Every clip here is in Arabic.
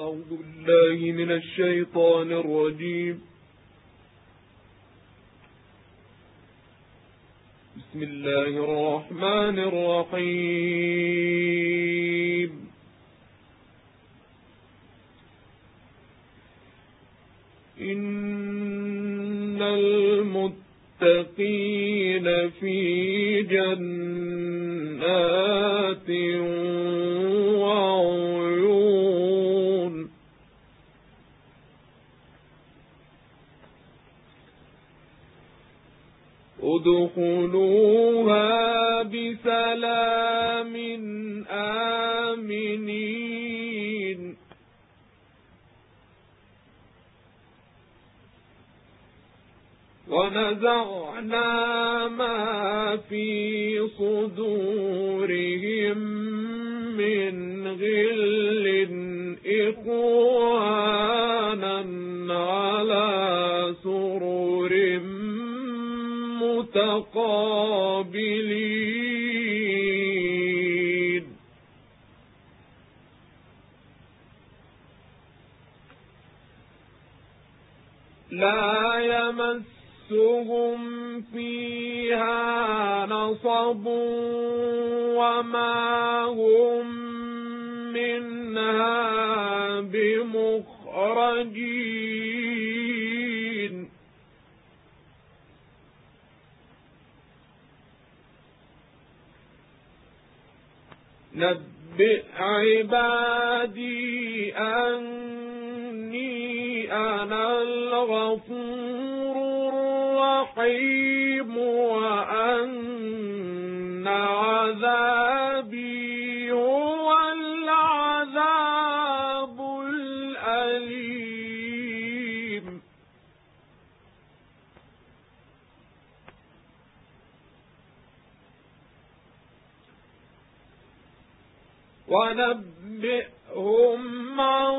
أعوذ بالله من الشيطان الرجيم. بسم الله الرحمن الرحيم. إن المتقين في جنات ادخلوها بسلام آمنين ونزعنا ما في صدورهم من غل إخوانا متقابلين لا يمسهم فيها نصب وما هم منها بمخرجين. نبئ عبادي أني أنا الغفور الرحيم وأن ونبئهم عن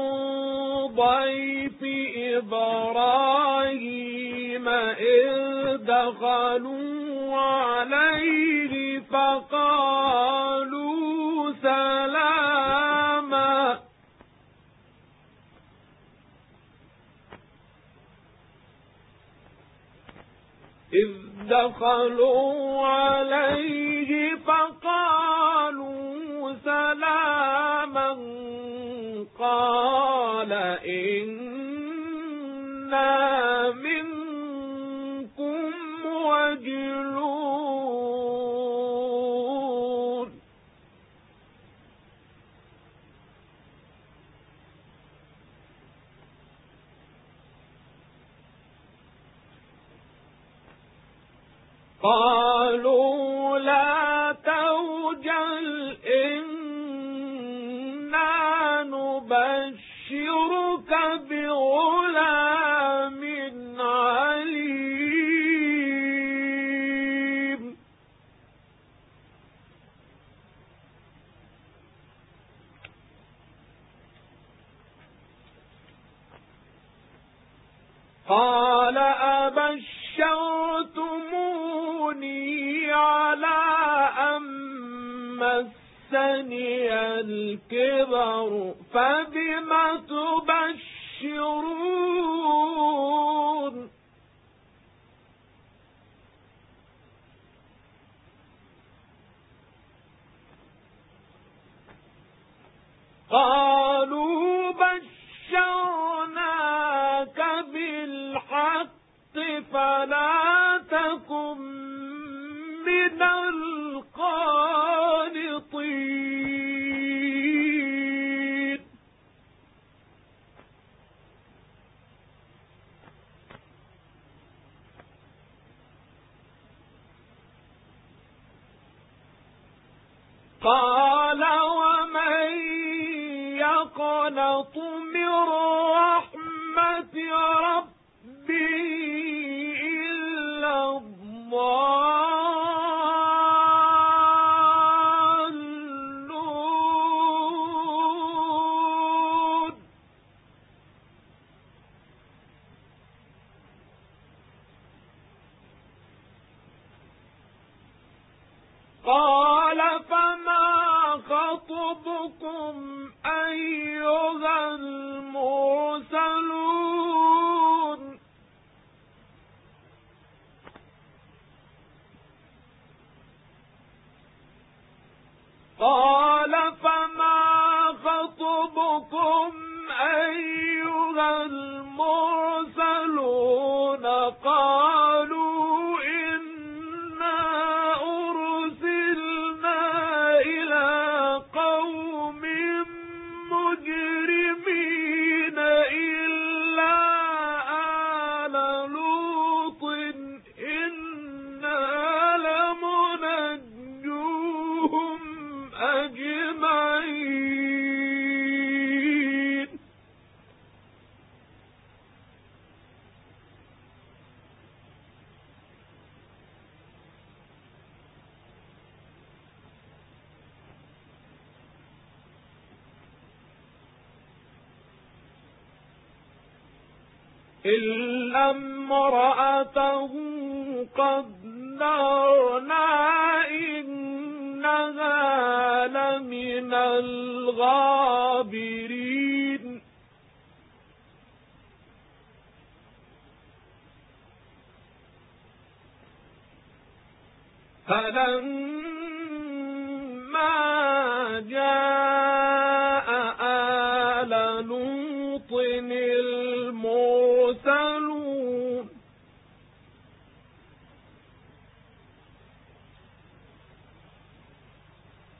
ضيف إبراهيم إذ دخلوا عليه فقالوا سلاما. إذ دخلوا عليه مسني الكبر فبم تبشرون؟ قالوا بشرناك بالحق فلا إلا امرأته قدرنا إنها لمن الغابرين فلما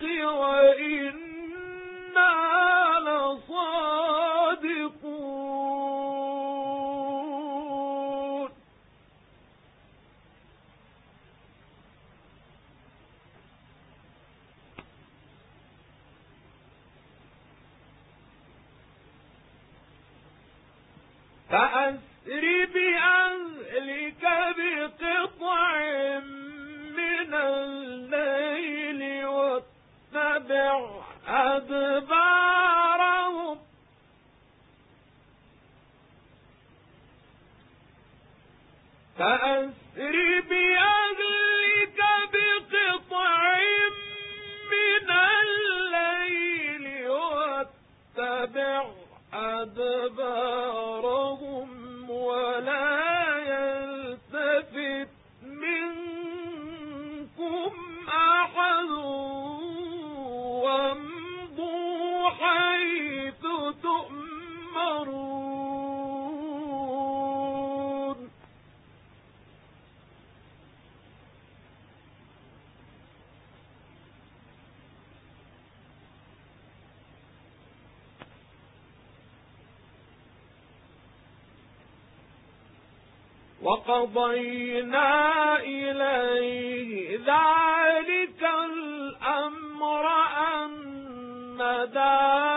وإنا أدبارهم. فأسر بأهلك بقطع من الليل واتبع أدبارهم وقضينا إليه ذلك الأمر أن دابر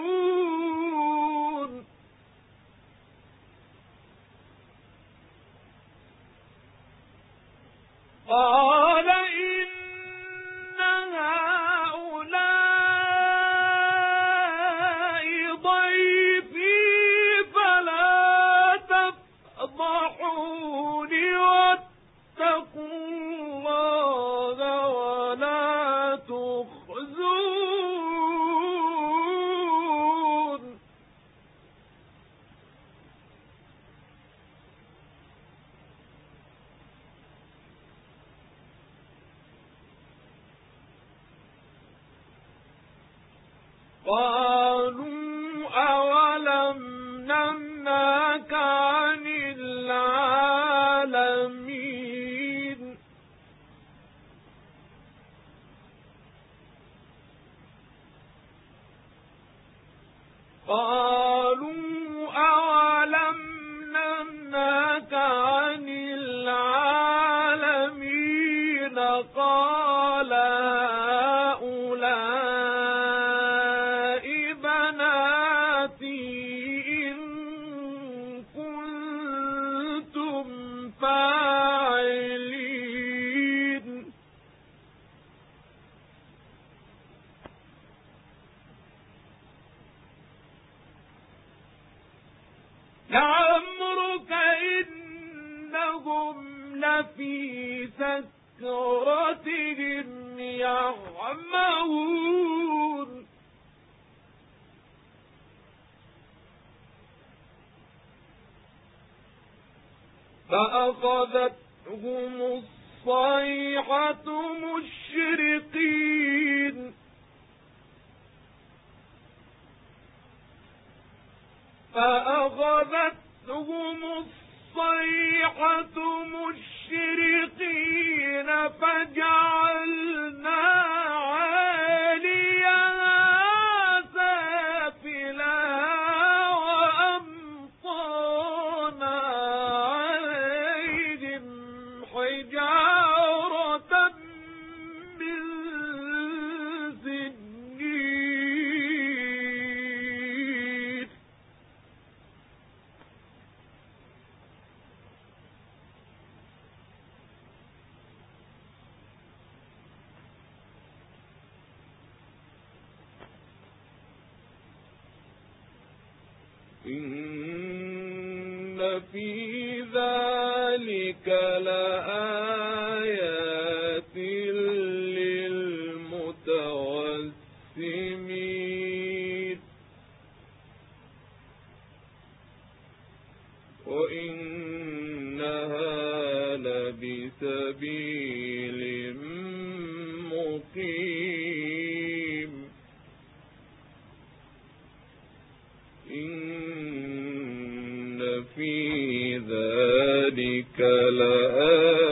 إنا كان فأخذتهم الصيحة مشرقين. فأخذتهم الصيحة مشرقين فجعلنا إن في ذلك لآيات للمتوسمين وإنها لبسبيل مقيم إن في ذلك لآية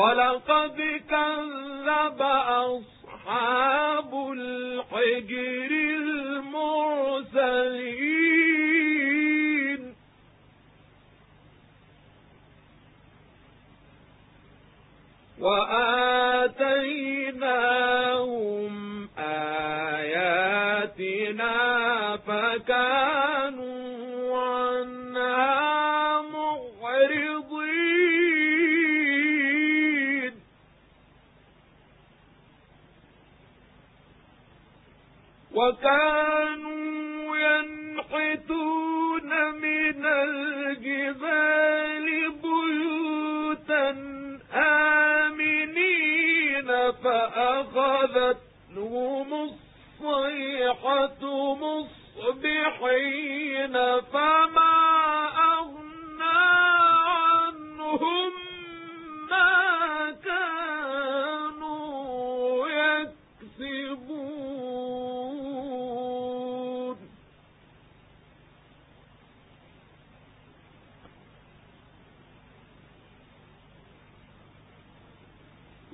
ولقد كذب أصحاب وكانوا ينحتون من الجبال بيوتا آمنين فأخذتهم الصيحة مصبحين فما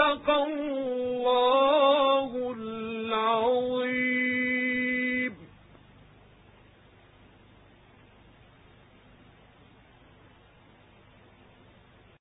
واتقوا الله